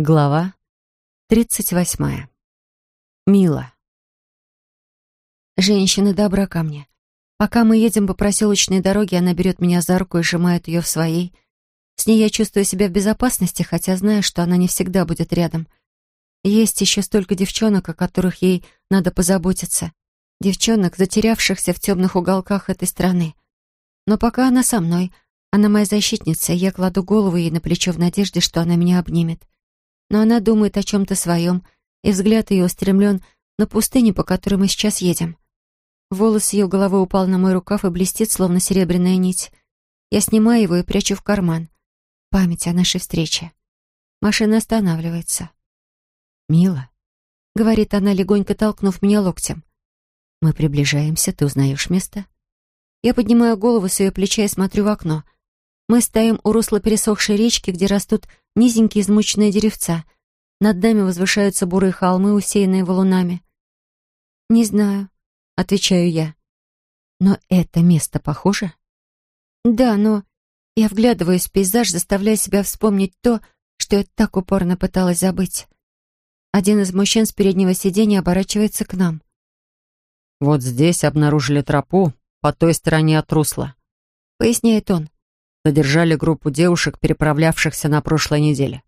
Глава тридцать восьмая. Мила. Женщина добра ко мне. Пока мы едем по проселочной дороге, она берет меня за руку и сжимает ее в своей. С ней я чувствую себя в безопасности, хотя знаю, что она не всегда будет рядом. Есть еще столько девчонок, о которых ей надо позаботиться. Девчонок, затерявшихся в темных уголках этой страны. Но пока она со мной, она моя защитница, я кладу голову ей на плечо в надежде, что она меня обнимет но она думает о чем-то своем, и взгляд ее устремлен на пустыню, по которой мы сейчас едем. Волос ее головы упал на мой рукав и блестит, словно серебряная нить. Я снимаю его и прячу в карман. Память о нашей встрече. Машина останавливается. «Мила», — говорит она, легонько толкнув меня локтем. «Мы приближаемся, ты узнаешь место?» Я поднимаю голову с ее плеча и смотрю в окно — мы стоим у русла пересохшей речки, где растут низенькие измученные деревца. Над нами возвышаются бурые холмы, усеянные валунами. «Не знаю», — отвечаю я. «Но это место похоже?» «Да, но...» Я вглядываюсь в пейзаж, заставляя себя вспомнить то, что я так упорно пыталась забыть. Один из мужчин с переднего сиденья оборачивается к нам. «Вот здесь обнаружили тропу, по той стороне от русла», — поясняет он. Задержали группу девушек, переправлявшихся на прошлой неделе.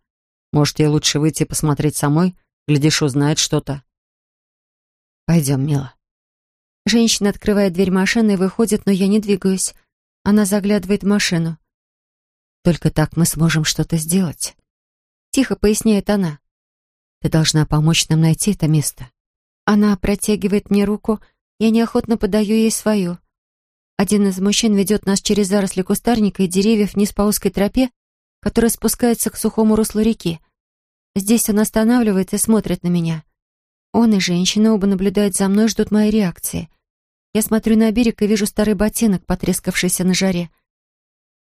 Может, ей лучше выйти и посмотреть самой? Глядишь, узнает что-то. Пойдем, мила. Женщина открывает дверь машины и выходит, но я не двигаюсь. Она заглядывает в машину. Только так мы сможем что-то сделать. Тихо поясняет она. Ты должна помочь нам найти это место. Она протягивает мне руку, я неохотно подаю ей свою. Один из мужчин ведет нас через заросли кустарника и деревьев вниз по узкой тропе, которая спускается к сухому руслу реки. Здесь он останавливается и смотрит на меня. Он и женщина оба наблюдают за мной и ждут моей реакции. Я смотрю на берег и вижу старый ботинок, потрескавшийся на жаре.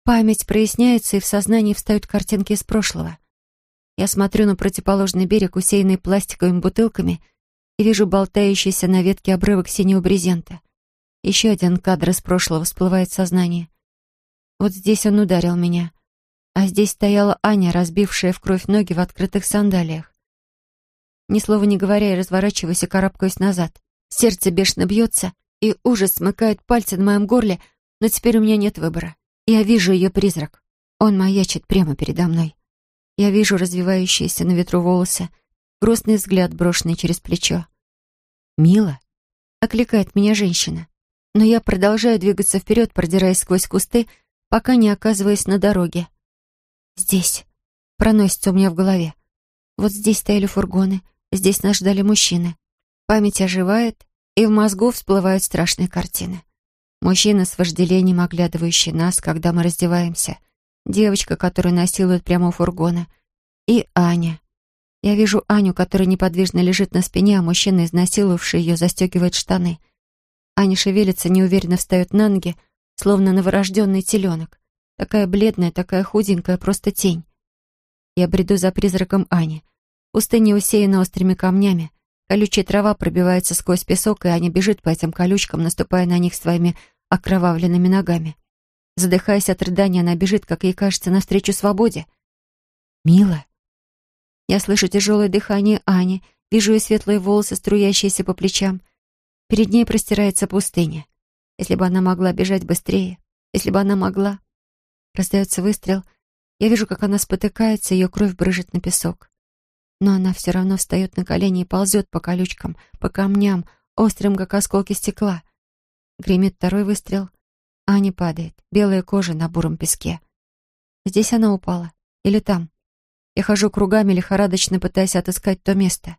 Память проясняется, и в сознании встают картинки из прошлого. Я смотрю на противоположный берег, усеянный пластиковыми бутылками, и вижу болтающийся на ветке обрывок синего брезента. Еще один кадр из прошлого всплывает в сознание. Вот здесь он ударил меня. А здесь стояла Аня, разбившая в кровь ноги в открытых сандалиях. Ни слова не говоря, я разворачиваюсь и карабкаюсь назад. Сердце бешено бьется, и ужас смыкает пальцы на моем горле, но теперь у меня нет выбора. Я вижу ее призрак. Он маячит прямо передо мной. Я вижу развивающиеся на ветру волосы, грустный взгляд, брошенный через плечо. «Мила?» — окликает меня женщина но я продолжаю двигаться вперед, продираясь сквозь кусты, пока не оказываясь на дороге. «Здесь», — проносится у меня в голове. «Вот здесь стояли фургоны, здесь нас ждали мужчины. Память оживает, и в мозгу всплывают страшные картины. Мужчина с вожделением, оглядывающий нас, когда мы раздеваемся. Девочка, которую насилуют прямо у фургона. И Аня. Я вижу Аню, которая неподвижно лежит на спине, а мужчина, изнасиловавший ее, застегивает штаны — Аня шевелится, неуверенно встает на ноги, словно новорожденный теленок. Такая бледная, такая худенькая, просто тень. Я бреду за призраком Ани. Пустыня усеяна острыми камнями. Колючая трава пробивается сквозь песок, и Аня бежит по этим колючкам, наступая на них своими окровавленными ногами. Задыхаясь от рыдания, она бежит, как ей кажется, навстречу свободе. «Мила!» Я слышу тяжелое дыхание Ани, вижу ее светлые волосы, струящиеся по плечам. Перед ней простирается пустыня. Если бы она могла бежать быстрее, если бы она могла... Раздается выстрел. Я вижу, как она спотыкается, ее кровь брыжет на песок. Но она все равно встает на колени и ползет по колючкам, по камням, острым, как осколки стекла. Гремит второй выстрел. Аня падает, белая кожа на буром песке. Здесь она упала. Или там. Я хожу кругами, лихорадочно пытаясь отыскать то место.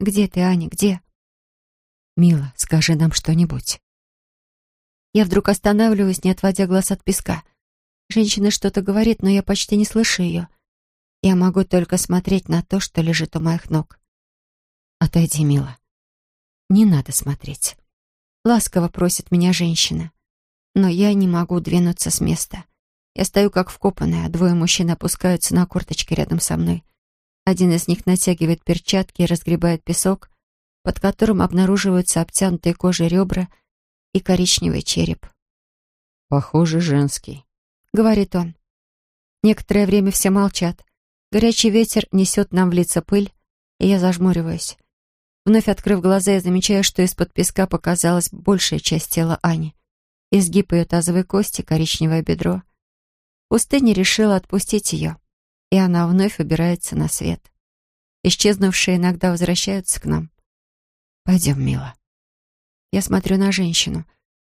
Где ты, Аня, где? «Мила, скажи нам что-нибудь». Я вдруг останавливаюсь, не отводя глаз от песка. Женщина что-то говорит, но я почти не слышу ее. Я могу только смотреть на то, что лежит у моих ног. «Отойди, Мила. Не надо смотреть». Ласково просит меня женщина. Но я не могу двинуться с места. Я стою как вкопанная, а двое мужчин опускаются на корточки рядом со мной. Один из них натягивает перчатки и разгребает песок, под которым обнаруживаются обтянутые кожей ребра и коричневый череп. «Похоже, женский», — говорит он. Некоторое время все молчат. Горячий ветер несет нам в лица пыль, и я зажмуриваюсь. Вновь открыв глаза, я замечаю, что из-под песка показалась большая часть тела Ани. Изгиб ее тазовой кости, коричневое бедро. Пустыня решила отпустить ее, и она вновь убирается на свет. Исчезнувшие иногда возвращаются к нам. «Пойдем, мила». Я смотрю на женщину.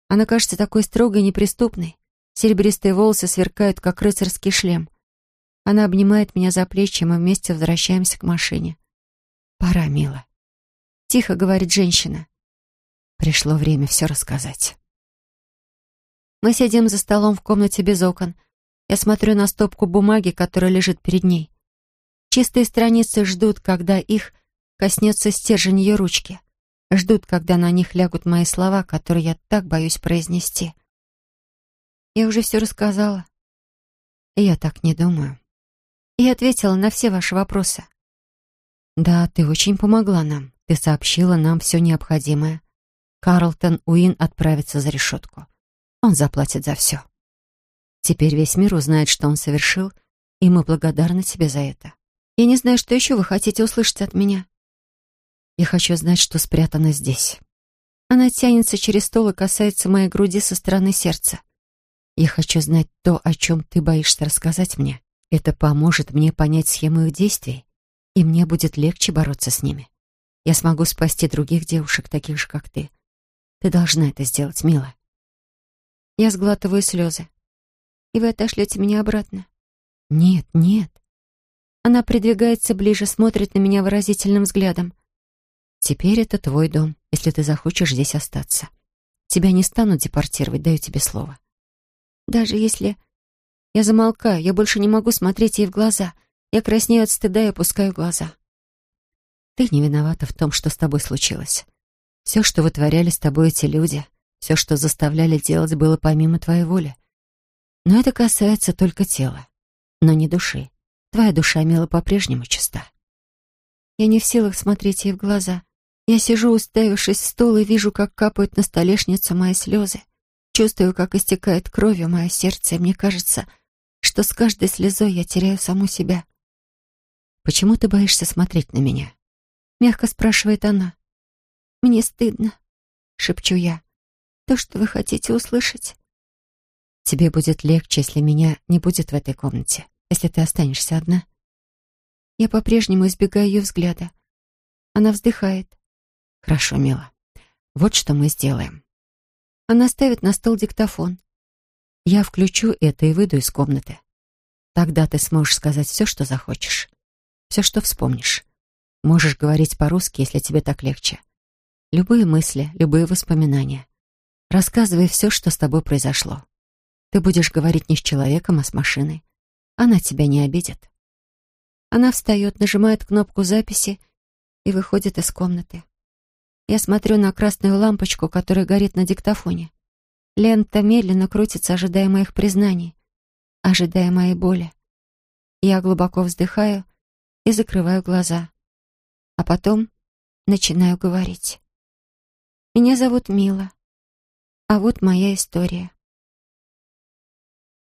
Она кажется такой строгой и неприступной. Серебристые волосы сверкают, как рыцарский шлем. Она обнимает меня за плечи, и мы вместе возвращаемся к машине. «Пора, мила». Тихо говорит женщина. Пришло время все рассказать. Мы сидим за столом в комнате без окон. Я смотрю на стопку бумаги, которая лежит перед ней. Чистые страницы ждут, когда их коснется стержень ее ручки. Ждут, когда на них лягут мои слова, которые я так боюсь произнести. Я уже все рассказала. Я так не думаю. Я ответила на все ваши вопросы. Да, ты очень помогла нам. Ты сообщила нам все необходимое. Карлтон Уин отправится за решетку. Он заплатит за все. Теперь весь мир узнает, что он совершил, и мы благодарны тебе за это. Я не знаю, что еще вы хотите услышать от меня. Я хочу знать, что спрятано здесь. Она тянется через стол и касается моей груди со стороны сердца. Я хочу знать то, о чем ты боишься рассказать мне. Это поможет мне понять схему их действий, и мне будет легче бороться с ними. Я смогу спасти других девушек, таких же, как ты. Ты должна это сделать, мила. Я сглатываю слезы. И вы отошлете меня обратно? Нет, нет. Она придвигается ближе, смотрит на меня выразительным взглядом. Теперь это твой дом, если ты захочешь здесь остаться. Тебя не станут депортировать, даю тебе слово. Даже если я замолкаю, я больше не могу смотреть ей в глаза. Я краснею от стыда и опускаю глаза. Ты не виновата в том, что с тобой случилось. Все, что вытворяли с тобой эти люди, все, что заставляли делать, было помимо твоей воли. Но это касается только тела, но не души. Твоя душа, Мила, по-прежнему чиста. Я не в силах смотреть ей в глаза. Я сижу, уставившись в стол, и вижу, как капают на столешницу мои слезы. Чувствую, как истекает кровью мое сердце, и мне кажется, что с каждой слезой я теряю саму себя. «Почему ты боишься смотреть на меня?» Мягко спрашивает она. «Мне стыдно», — шепчу я. «То, что вы хотите услышать». «Тебе будет легче, если меня не будет в этой комнате, если ты останешься одна». Я по-прежнему избегаю ее взгляда. Она вздыхает. «Хорошо, мила. Вот что мы сделаем». Она ставит на стол диктофон. Я включу это и выйду из комнаты. Тогда ты сможешь сказать все, что захочешь. Все, что вспомнишь. Можешь говорить по-русски, если тебе так легче. Любые мысли, любые воспоминания. Рассказывай все, что с тобой произошло. Ты будешь говорить не с человеком, а с машиной. Она тебя не обидит. Она встает, нажимает кнопку записи и выходит из комнаты. Я смотрю на красную лампочку, которая горит на диктофоне. Лента медленно крутится, ожидая моих признаний, ожидая моей боли. Я глубоко вздыхаю и закрываю глаза. А потом начинаю говорить. Меня зовут Мила. А вот моя история.